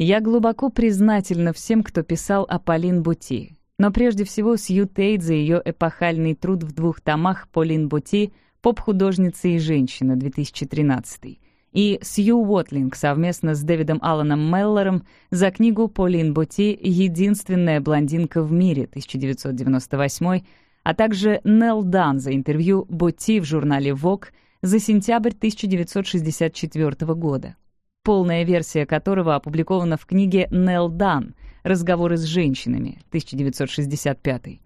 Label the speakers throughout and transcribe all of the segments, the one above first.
Speaker 1: Я глубоко признательна всем, кто писал о Полин Бути, но прежде всего Сью Тейт за ее эпохальный труд в двух томах «Полин Бути. Поп-художница и женщина» 2013 и Сью Уотлинг совместно с Дэвидом Алланом Меллором за книгу «Полин Бути. Единственная блондинка в мире» 1998 а также Нелл Дан за интервью Бути в журнале Vogue за сентябрь 1964 года, полная версия которого опубликована в книге Нелл Дан. «Разговоры с женщинами» 1965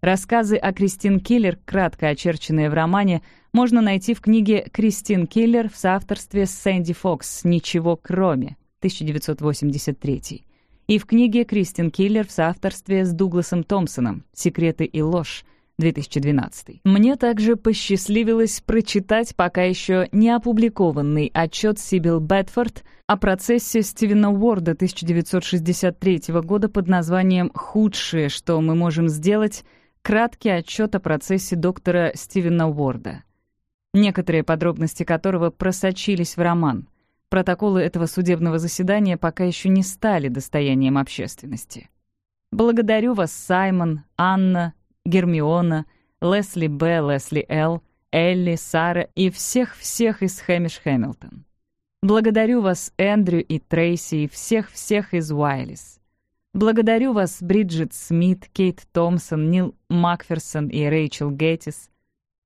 Speaker 1: Рассказы о Кристин Киллер, кратко очерченные в романе, можно найти в книге «Кристин Киллер» в соавторстве с Сэнди Фокс «Ничего кроме» 1983 и в книге «Кристин Киллер» в соавторстве с Дугласом Томпсоном «Секреты и ложь» 2012. Мне также посчастливилось прочитать пока еще не опубликованный отчет Сибил Бетфорд о процессе Стивена Уорда 1963 года под названием «Худшее, что мы можем сделать», краткий отчет о процессе доктора Стивена Уорда, некоторые подробности которого просочились в роман. Протоколы этого судебного заседания пока еще не стали достоянием общественности. Благодарю вас, Саймон, Анна, Гермиона, Лесли Б., Лесли Л., Элли, Сара и всех-всех из Хэмиш Хэмилтон. Благодарю вас, Эндрю и Трейси, и всех-всех из Уайлис. Благодарю вас, Бриджит Смит, Кейт Томпсон, Нил Макферсон и Рэйчел Геттис.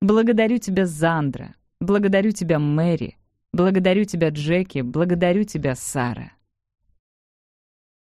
Speaker 1: Благодарю тебя, Зандра. Благодарю тебя, Мэри. Благодарю тебя, Джеки. Благодарю тебя, Сара.